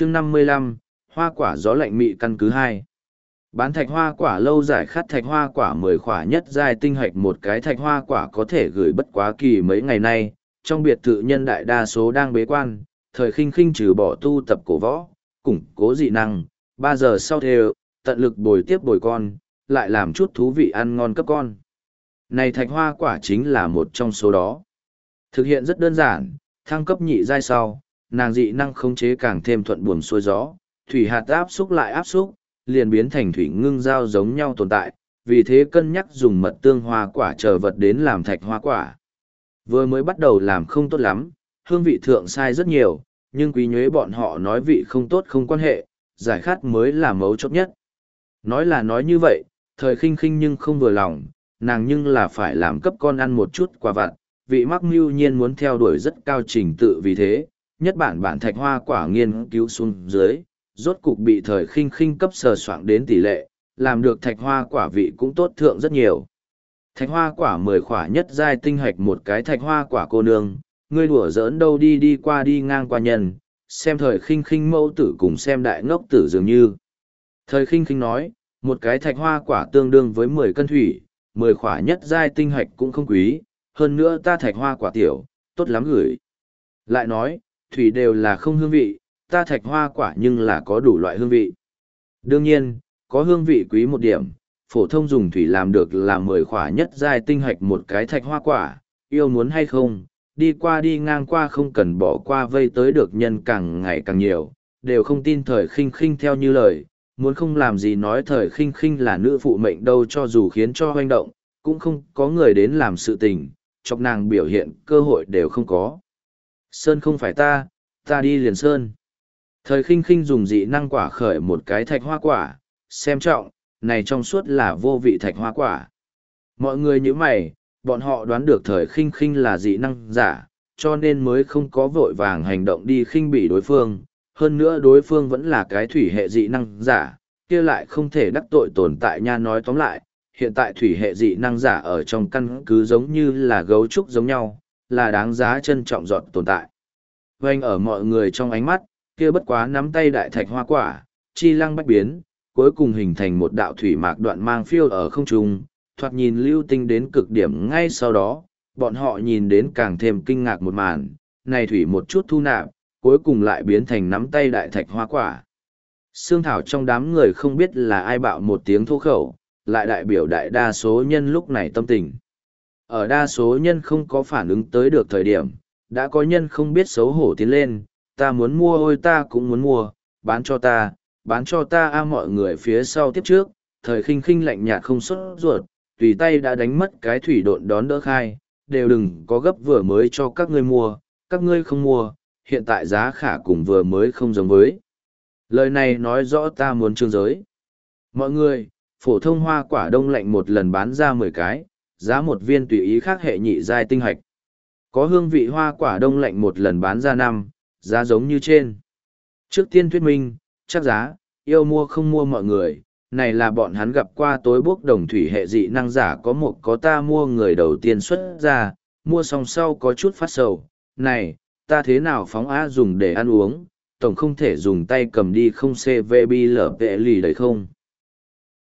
chương năm mươi lăm, hoa quả gió lạnh mị căn cứ hai. Bán thạch hoa quả lâu giải khát thạch hoa quả mười khỏa nhất giai tinh hạch một cái thạch hoa quả có thể gửi bất quá kỳ mấy ngày nay, trong biệt thự nhân đại đa số đang bế quan, thời khinh khinh trừ bỏ tu tập cổ võ, củng cố dị năng, ba giờ sau thề tận lực bồi tiếp bồi con, lại làm chút thú vị ăn ngon cấp con. Này thạch hoa quả chính là một trong số đó. Thực hiện rất đơn giản, thăng cấp nhị giai sau nàng dị năng khống chế càng thêm thuận buồm xuôi gió thủy hạt áp xúc lại áp xúc liền biến thành thủy ngưng giao giống nhau tồn tại, vì thế cân nhắc dùng mật tương hoa quả chờ vật đến làm thạch hoa quả. Vừa mới bắt đầu làm không tốt lắm, hương vị thượng sai rất nhiều, nhưng quý nhuế bọn họ nói vị không tốt không quan hệ, giải khát mới là mấu chốt nhất. Nói là nói như vậy, thời khinh khinh nhưng không vừa lòng, nàng nhưng là phải làm cấp con ăn một chút quả vặt, vị mắc mưu nhiên muốn theo đuổi rất cao trình tự vì thế, nhất bản bản thạch hoa quả nghiên cứu xuống dưới, rốt cục bị thời khinh khinh cấp sờ soạng đến tỷ lệ, làm được thạch hoa quả vị cũng tốt thượng rất nhiều. Thạch hoa quả mười khỏa nhất giai tinh hạch một cái thạch hoa quả cô nương, ngươi đùa giỡn đâu đi đi qua đi ngang qua nhân, xem thời khinh khinh mẫu tử cùng xem đại ngốc tử dường như. Thời khinh khinh nói, một cái thạch hoa quả tương đương với mười cân thủy, mười khỏa nhất giai tinh hạch cũng không quý, hơn nữa ta thạch hoa quả tiểu, tốt lắm gửi. Lại nói, thủy đều là không hương vị, ta thạch hoa quả nhưng là có đủ loại hương vị. Đương nhiên, có hương vị quý một điểm, phổ thông dùng thủy làm được là mười khỏa nhất giai tinh hạch một cái thạch hoa quả, yêu muốn hay không, đi qua đi ngang qua không cần bỏ qua vây tới được nhân càng ngày càng nhiều, đều không tin thời khinh khinh theo như lời, muốn không làm gì nói thời khinh khinh là nữ phụ mệnh đâu cho dù khiến cho hoành động, cũng không có người đến làm sự tình, chọc nàng biểu hiện cơ hội đều không có. Sơn không phải ta, ta đi liền Sơn. Thời khinh khinh dùng dị năng quả khởi một cái thạch hoa quả, xem trọng, này trong suốt là vô vị thạch hoa quả. Mọi người như mày, bọn họ đoán được thời khinh khinh là dị năng giả, cho nên mới không có vội vàng hành động đi khinh bỉ đối phương. Hơn nữa đối phương vẫn là cái thủy hệ dị năng giả, kia lại không thể đắc tội tồn tại nha nói tóm lại. Hiện tại thủy hệ dị năng giả ở trong căn cứ giống như là gấu trúc giống nhau, là đáng giá trân trọng giọt tồn tại. Vành ở mọi người trong ánh mắt, kia bất quá nắm tay đại thạch hoa quả, chi lăng bách biến, cuối cùng hình thành một đạo thủy mạc đoạn mang phiêu ở không trung, thoạt nhìn lưu tinh đến cực điểm ngay sau đó, bọn họ nhìn đến càng thêm kinh ngạc một màn, này thủy một chút thu nạp, cuối cùng lại biến thành nắm tay đại thạch hoa quả. Sương Thảo trong đám người không biết là ai bạo một tiếng thô khẩu, lại đại biểu đại đa số nhân lúc này tâm tình. Ở đa số nhân không có phản ứng tới được thời điểm, đã có nhân không biết xấu hổ tiến lên, ta muốn mua ôi ta cũng muốn mua, bán cho ta, bán cho ta a mọi người phía sau tiếp trước, thời khinh khinh lạnh nhạt không xuất ruột, tùy tay đã đánh mất cái thủy độn đón đỡ khai, đều đừng có gấp vừa mới cho các ngươi mua, các ngươi không mua, hiện tại giá khả cùng vừa mới không giống với. Lời này nói rõ ta muốn trương giới. Mọi người, phổ thông hoa quả đông lạnh một lần bán ra mười cái, giá một viên tùy ý khác hệ nhị giai tinh hạch. Có hương vị hoa quả đông lạnh một lần bán ra năm, giá giống như trên. Trước tiên thuyết minh, chắc giá, yêu mua không mua mọi người, này là bọn hắn gặp qua tối bước đồng thủy hệ dị năng giả có một có ta mua người đầu tiên xuất ra, mua xong sau có chút phát sầu, này, ta thế nào phóng á dùng để ăn uống, tổng không thể dùng tay cầm đi không cvb lở vệ lì đấy không.